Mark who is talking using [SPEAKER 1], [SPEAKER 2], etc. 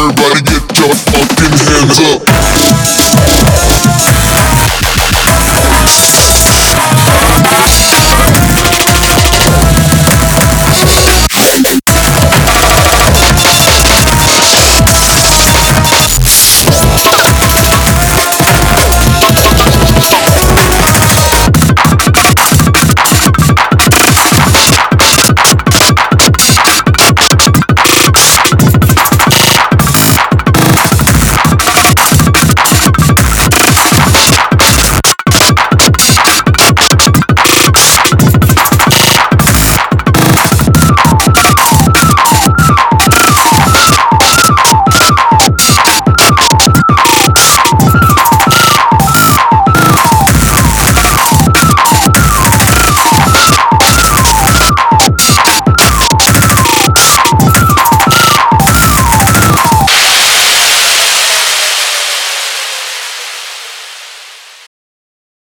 [SPEAKER 1] Everybody get your fucking hands up.